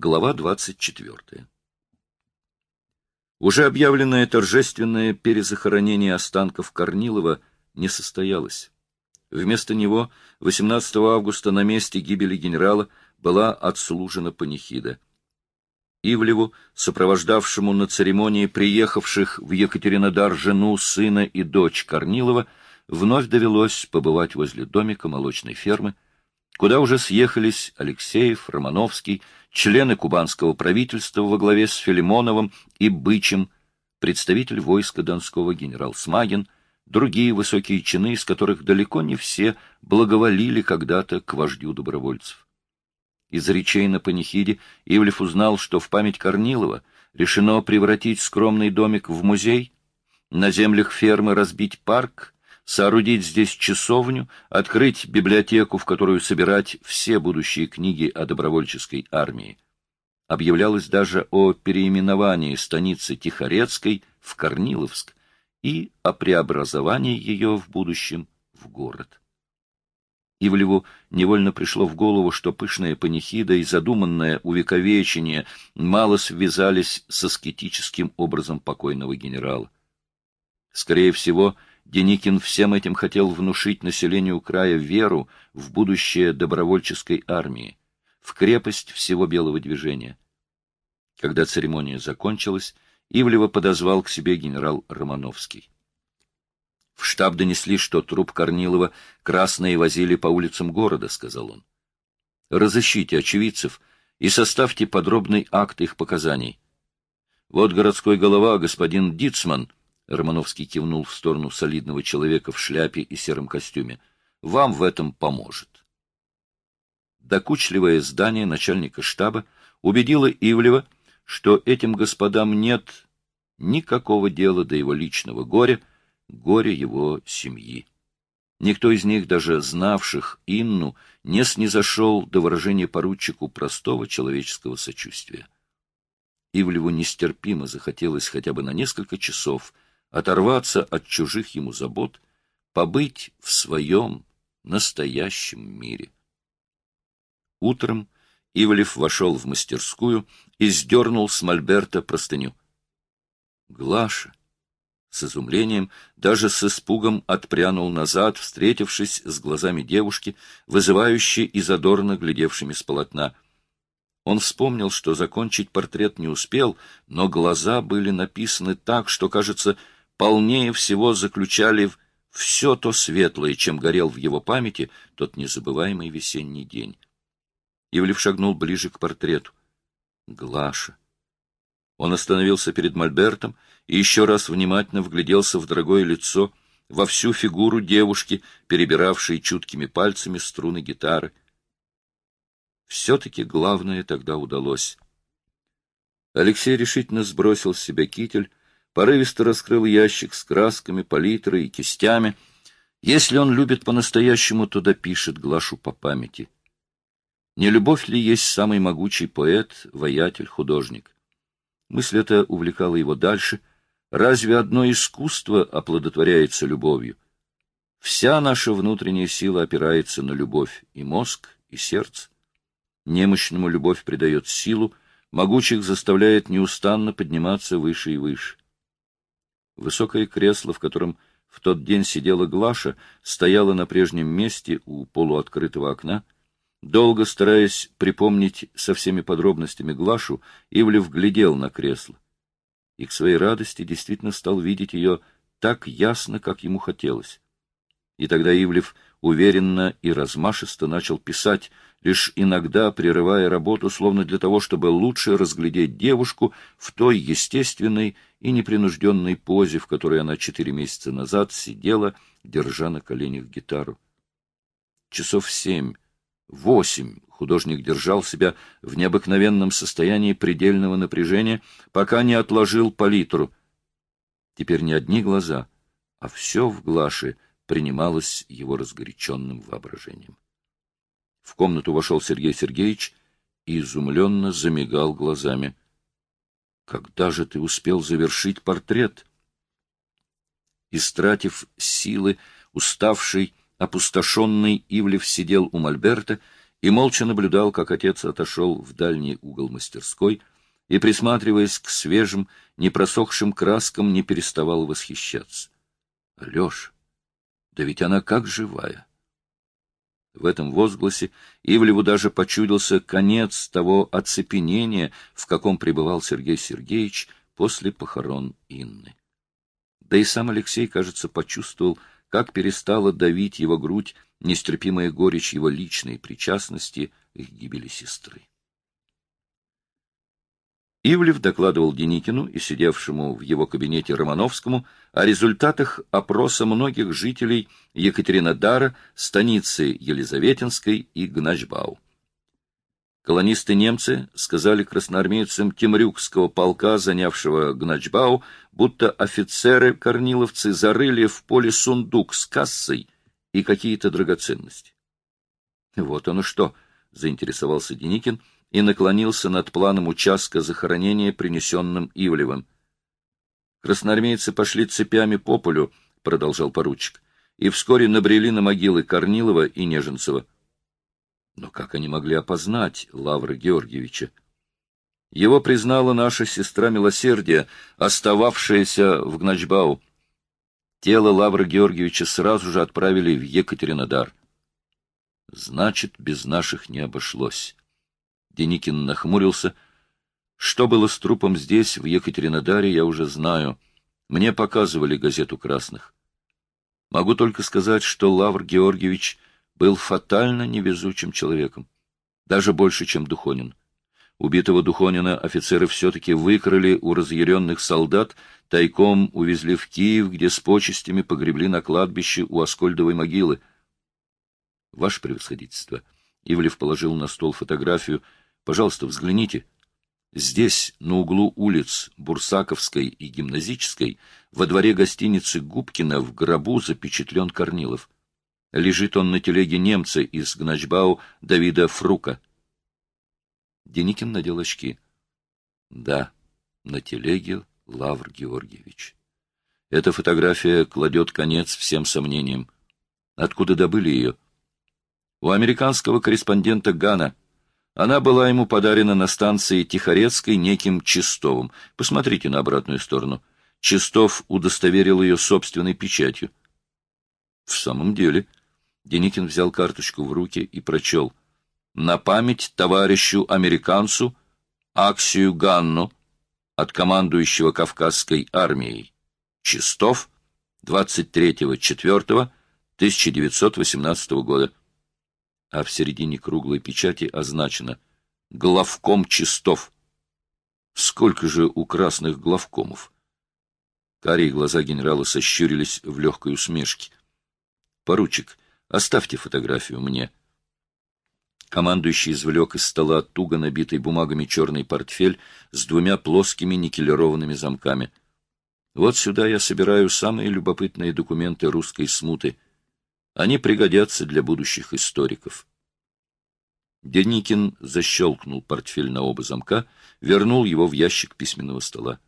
Глава 24. Уже объявленное торжественное перезахоронение останков Корнилова не состоялось. Вместо него 18 августа на месте гибели генерала была отслужена панихида. Ивлеву, сопровождавшему на церемонии приехавших в Екатеринодар жену, сына и дочь Корнилова, вновь довелось побывать возле домика молочной фермы, куда уже съехались Алексеев, Романовский, члены кубанского правительства во главе с Филимоновым и Бычем, представитель войска Донского генерал Смагин, другие высокие чины, из которых далеко не все благоволили когда-то к вождю добровольцев. Из речей на панихиде Ивлев узнал, что в память Корнилова решено превратить скромный домик в музей, на землях фермы разбить парк, соорудить здесь часовню, открыть библиотеку, в которую собирать все будущие книги о добровольческой армии. Объявлялось даже о переименовании станицы Тихорецкой в Корниловск и о преобразовании ее в будущем в город. Ивлеву невольно пришло в голову, что пышная панихида и задуманное увековечение мало связались с аскетическим образом покойного генерала. Скорее всего, Деникин всем этим хотел внушить населению края веру в будущее добровольческой армии, в крепость всего белого движения. Когда церемония закончилась, Ивлева подозвал к себе генерал Романовский. В штаб донесли, что труп Корнилова красные возили по улицам города, — сказал он. Разыщите очевидцев и составьте подробный акт их показаний. Вот городской голова, господин Дицман, Романовский кивнул в сторону солидного человека в шляпе и сером костюме. Вам в этом поможет. Докучливое здание начальника штаба убедило Ивлева, что этим господам нет никакого дела до его личного горя, горя его семьи. Никто из них, даже знавших Инну, не снизошел до выражения поручику простого человеческого сочувствия. Ивлеву нестерпимо захотелось хотя бы на несколько часов — оторваться от чужих ему забот, побыть в своем настоящем мире. Утром Ивлев вошел в мастерскую и сдернул с мольберта простыню. Глаша с изумлением, даже с испугом отпрянул назад, встретившись с глазами девушки, вызывающей и задорно глядевшими с полотна. Он вспомнил, что закончить портрет не успел, но глаза были написаны так, что, кажется, полнее всего заключали в все то светлое, чем горел в его памяти тот незабываемый весенний день. Ивлев шагнул ближе к портрету. Глаша. Он остановился перед Мольбертом и еще раз внимательно вгляделся в дорогое лицо, во всю фигуру девушки, перебиравшей чуткими пальцами струны гитары. Все-таки главное тогда удалось. Алексей решительно сбросил с себя китель, порывисто раскрыл ящик с красками, палитрой и кистями. Если он любит по-настоящему, то допишет Глашу по памяти. Не любовь ли есть самый могучий поэт, воятель, художник? Мысль эта увлекала его дальше. Разве одно искусство оплодотворяется любовью? Вся наша внутренняя сила опирается на любовь, и мозг, и сердце. Немощному любовь придает силу, могучих заставляет неустанно подниматься выше и выше. Высокое кресло, в котором в тот день сидела Глаша, стояло на прежнем месте у полуоткрытого окна. Долго стараясь припомнить со всеми подробностями Глашу, Ивлев глядел на кресло. И к своей радости действительно стал видеть ее так ясно, как ему хотелось. И тогда Ивлев уверенно и размашисто начал писать, лишь иногда прерывая работу, словно для того, чтобы лучше разглядеть девушку в той естественной и непринужденной позе, в которой она четыре месяца назад сидела, держа на коленях гитару. Часов семь, восемь художник держал себя в необыкновенном состоянии предельного напряжения, пока не отложил палитру. Теперь не одни глаза, а все в Глаше принималось его разгоряченным воображением. В комнату вошел Сергей Сергеевич и изумленно замигал глазами. — Когда же ты успел завершить портрет? Истратив силы, уставший, опустошенный, Ивлев сидел у Мольберта и молча наблюдал, как отец отошел в дальний угол мастерской и, присматриваясь к свежим, непросохшим краскам, не переставал восхищаться. — Алеша, да ведь она как живая! В этом возгласе Ивлеву даже почудился конец того оцепенения, в каком пребывал Сергей Сергеевич после похорон Инны. Да и сам Алексей, кажется, почувствовал, как перестала давить его грудь нестерпимая горечь его личной причастности к гибели сестры. Ивлев докладывал Деникину и сидевшему в его кабинете Романовскому о результатах опроса многих жителей Екатеринодара, станицы Елизаветинской и Гначбау. Колонисты-немцы сказали красноармейцам Темрюкского полка, занявшего Гначбау, будто офицеры-корниловцы зарыли в поле сундук с кассой и какие-то драгоценности. Вот оно что, — заинтересовался Деникин, — и наклонился над планом участка захоронения, принесенным Ивлевым. Красноармейцы пошли цепями по полю, — продолжал поручик, — и вскоре набрели на могилы Корнилова и Неженцева. Но как они могли опознать Лавра Георгиевича? Его признала наша сестра Милосердия, остававшаяся в Гначбау. Тело Лавра Георгиевича сразу же отправили в Екатеринодар. Значит, без наших не обошлось. Деникин нахмурился. Что было с трупом здесь, в Екатеринодаре, я уже знаю. Мне показывали газету «Красных». Могу только сказать, что Лавр Георгиевич был фатально невезучим человеком. Даже больше, чем Духонин. Убитого Духонина офицеры все-таки выкрали у разъяренных солдат, тайком увезли в Киев, где с почестями погребли на кладбище у Аскольдовой могилы. Ваше превосходительство. Ивлев положил на стол фотографию — Пожалуйста, взгляните. Здесь, на углу улиц Бурсаковской и Гимназической, во дворе гостиницы Губкина в гробу запечатлен Корнилов. Лежит он на телеге немца из Гначбау Давида Фрука. Деникин надел очки. Да, на телеге Лавр Георгиевич. Эта фотография кладет конец всем сомнениям. Откуда добыли ее? У американского корреспондента Гана — она была ему подарена на станции Тихорецкой неким Чистовым. Посмотрите на обратную сторону. Чистов удостоверил ее собственной печатью. В самом деле, Деникин взял карточку в руки и прочел. «На память товарищу американцу Аксию Ганну от командующего Кавказской армией. Чистов, 23.04.1918 года а в середине круглой печати означено «Главком Чистов». Сколько же у красных главкомов? Карие глаза генерала сощурились в легкой усмешке. «Поручик, оставьте фотографию мне». Командующий извлек из стола туго набитый бумагами черный портфель с двумя плоскими никелированными замками. Вот сюда я собираю самые любопытные документы русской смуты — они пригодятся для будущих историков. Деникин защелкнул портфель на оба замка, вернул его в ящик письменного стола.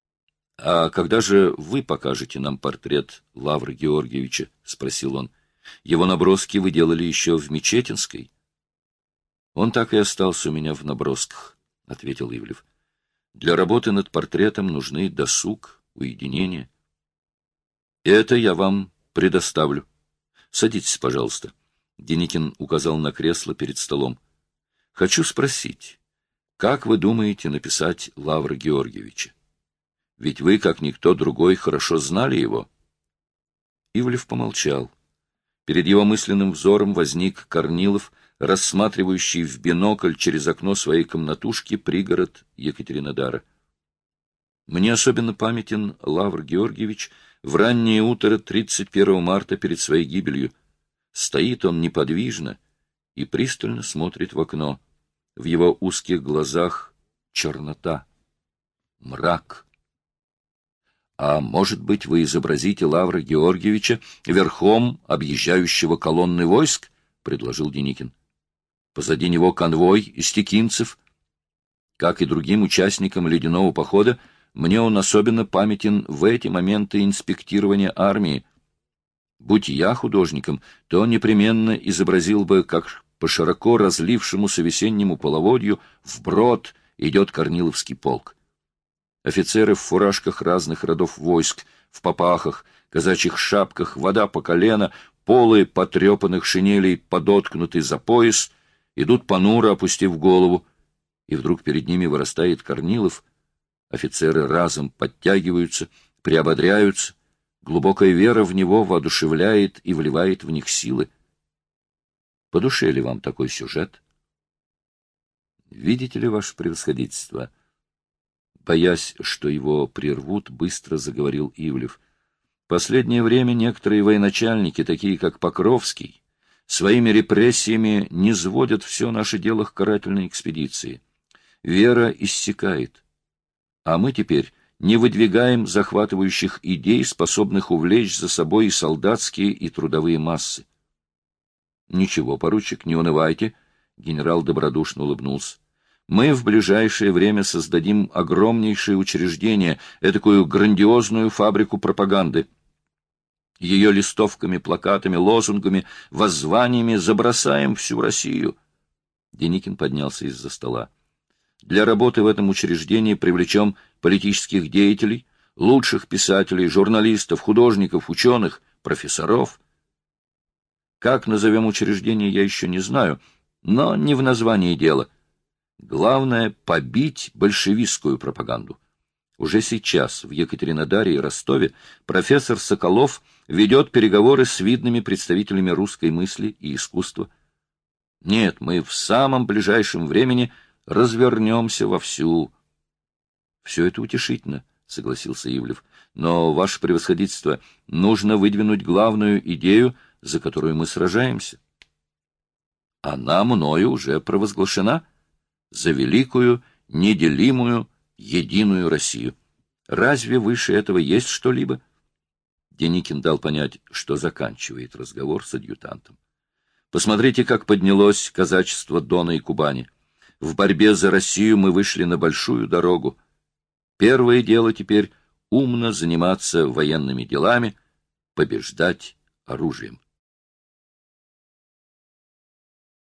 — А когда же вы покажете нам портрет Лавры Георгиевича? — спросил он. — Его наброски вы делали еще в Мечетинской? — Он так и остался у меня в набросках, — ответил Ивлев. — Для работы над портретом нужны досуг, уединение. — Это я вам предоставлю. Садитесь, пожалуйста. Деникин указал на кресло перед столом. Хочу спросить, как вы думаете написать Лавра Георгиевича? Ведь вы, как никто другой, хорошо знали его. Ивлев помолчал. Перед его мысленным взором возник Корнилов, рассматривающий в бинокль через окно своей комнатушки пригород Екатеринодара. Мне особенно памятен Лавр Георгиевич — в раннее утро 31 марта перед своей гибелью. Стоит он неподвижно и пристально смотрит в окно. В его узких глазах чернота, мрак. А может быть, вы изобразите Лавра Георгиевича верхом объезжающего колонны войск? — предложил Деникин. Позади него конвой из текинцев. Как и другим участникам ледяного похода, мне он особенно памятен в эти моменты инспектирования армии. Будь я художником, то непременно изобразил бы, как по широко разлившемуся весеннему половодью вброд идет Корниловский полк. Офицеры в фуражках разных родов войск, в попахах, казачьих шапках, вода по колено, полы потрепанных шинелей подоткнуты за пояс, идут понуро, опустив голову, и вдруг перед ними вырастает Корнилов. Офицеры разом подтягиваются, приободряются, глубокая вера в него воодушевляет и вливает в них силы. По душе ли вам такой сюжет? Видите ли, ваше превосходительство? Боясь, что его прервут, быстро заговорил Ивлев. Последнее время некоторые военачальники, такие как Покровский, своими репрессиями не сводят все наше дело к карательной экспедиции. Вера иссякает. А мы теперь не выдвигаем захватывающих идей, способных увлечь за собой и солдатские, и трудовые массы. Ничего, поручик, не унывайте, генерал добродушно улыбнулся. Мы в ближайшее время создадим огромнейшее учреждение, этакую грандиозную фабрику пропаганды. Ее листовками, плакатами, лозунгами, воззваниями забросаем всю Россию. Деникин поднялся из-за стола. Для работы в этом учреждении привлечем политических деятелей, лучших писателей, журналистов, художников, ученых, профессоров. Как назовем учреждение, я еще не знаю, но не в названии дело. Главное — побить большевистскую пропаганду. Уже сейчас в Екатеринодаре и Ростове профессор Соколов ведет переговоры с видными представителями русской мысли и искусства. Нет, мы в самом ближайшем времени — развернемся вовсю. — Все это утешительно, — согласился Ивлев. — Но, ваше превосходительство, нужно выдвинуть главную идею, за которую мы сражаемся. Она мною уже провозглашена за великую, неделимую, единую Россию. Разве выше этого есть что-либо? Деникин дал понять, что заканчивает разговор с адъютантом. Посмотрите, как поднялось казачество Дона и Кубани. В борьбе за Россию мы вышли на большую дорогу. Первое дело теперь — умно заниматься военными делами, побеждать оружием.